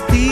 castigo.